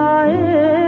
आए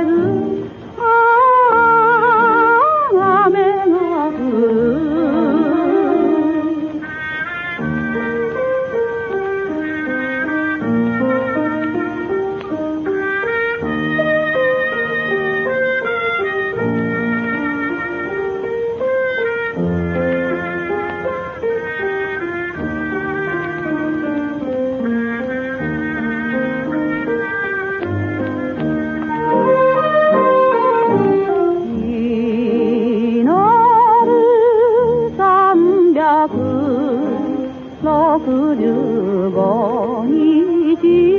15日。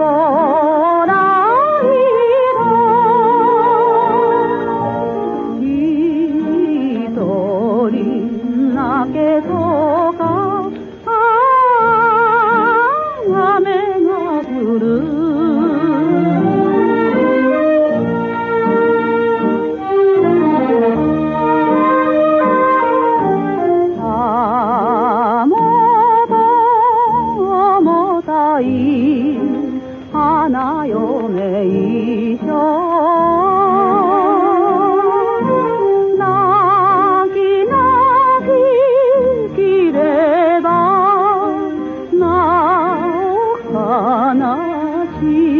こり泣けどか雨が降る。花嫁衣装。Oh.